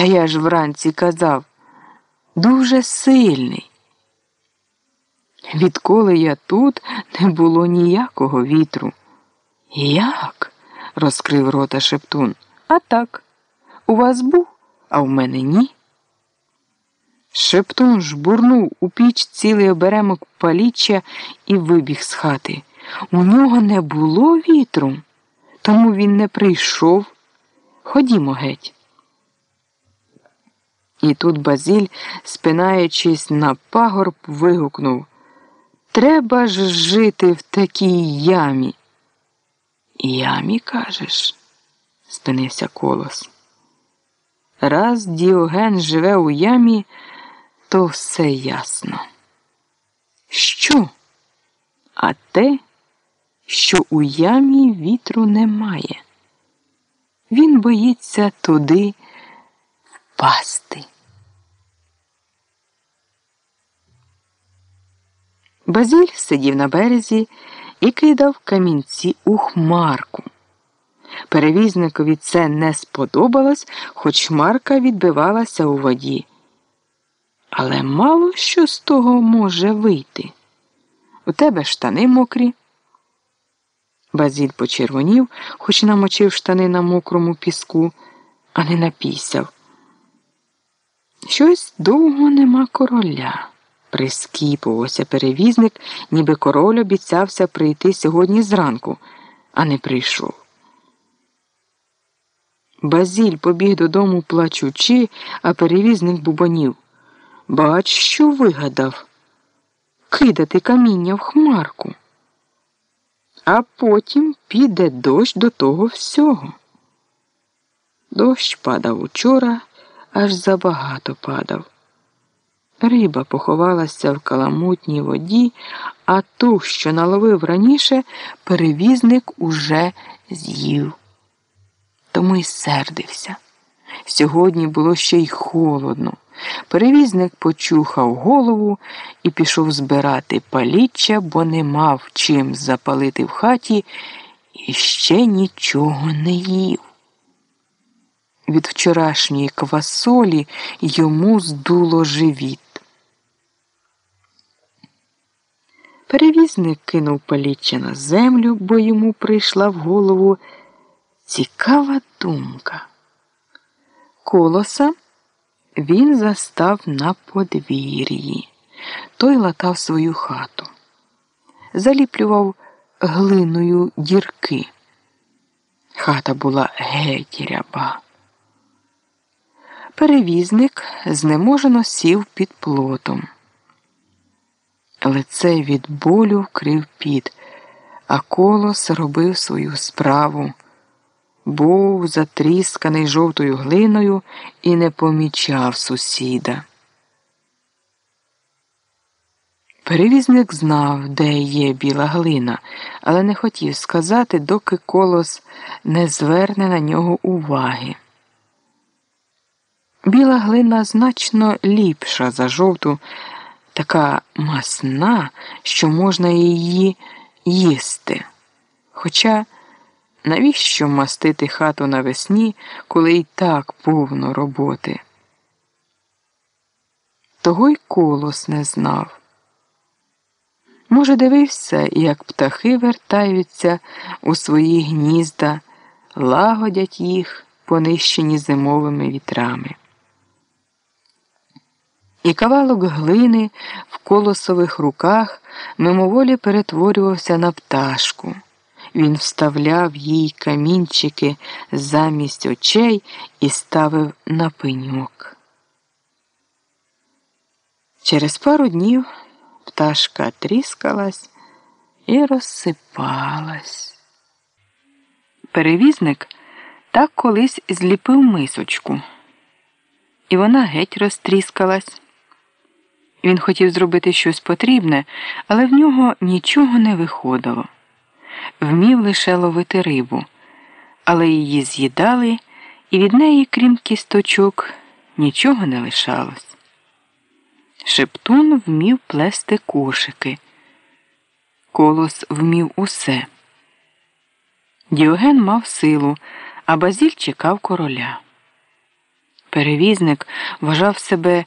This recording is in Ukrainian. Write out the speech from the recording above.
Та я ж вранці казав дуже сильний. Відколи я тут не було ніякого вітру. Як? розкрив рота Шептун. А так, у вас був, а в мене ні. Шептун жбурнув у піч цілий оберемок паліччя і вибіг з хати. У нього не було вітру, тому він не прийшов. Ходімо геть. І тут Базіль, спинаючись на пагорб, вигукнув Треба ж жити в такій ямі. Ямі, кажеш? спинився колос. Раз Діоген живе у ямі, то все ясно. Що? А те, що у ямі вітру немає. Він боїться туди впасти. Базіль сидів на березі і кидав камінці у хмарку. Перевізникові це не сподобалось, хоч хмарка відбивалася у воді. Але мало що з того може вийти. У тебе штани мокрі. Базіль почервонів, хоч намочив штани на мокрому піску, а не напісяв. Щось довго нема короля. Прискіпувався перевізник, ніби король обіцявся прийти сьогодні зранку, а не прийшов. Базіль побіг додому плачучи, а перевізник бубонів. Бач, що вигадав кидати каміння в хмарку. А потім піде дощ до того всього. Дощ падав учора, аж забагато падав. Риба поховалася в каламутній воді, а ту, що наловив раніше, перевізник уже з'їв. Тому й сердився. Сьогодні було ще й холодно. Перевізник почухав голову і пішов збирати паліччя, бо не мав чим запалити в хаті і ще нічого не їв. Від вчорашньої квасолі йому здуло живіт. Перевізник кинув паліччя на землю, бо йому прийшла в голову цікава думка. Колоса він застав на подвір'ї. Той латав свою хату, заліплював глиною дірки. Хата була геть ряба. Перевізник знеможено сів під плотом. Лице від болю вкрив під, а колос робив свою справу. Був затрісканий жовтою глиною і не помічав сусіда. Перевізник знав, де є біла глина, але не хотів сказати, доки колос не зверне на нього уваги. Біла глина значно ліпша за жовту така масна, що можна її їсти. Хоча навіщо мастити хату навесні, коли й так повно роботи? Того й колос не знав. Може, дивився, як птахи вертаються у свої гнізда, лагодять їх, понищені зимовими вітрами. І кавалок глини в колосових руках мимоволі перетворювався на пташку. Він вставляв їй камінчики замість очей і ставив на пеньок. Через пару днів пташка тріскалась і розсипалась. Перевізник так колись зліпив мисочку, і вона геть розтріскалась. Він хотів зробити щось потрібне, але в нього нічого не виходило. Вмів лише ловити рибу, але її з'їдали, і від неї, крім кісточок, нічого не лишалось. Шептун вмів плести кошики. Колос вмів усе. Діоген мав силу, а Базіль чекав короля. Перевізник вважав себе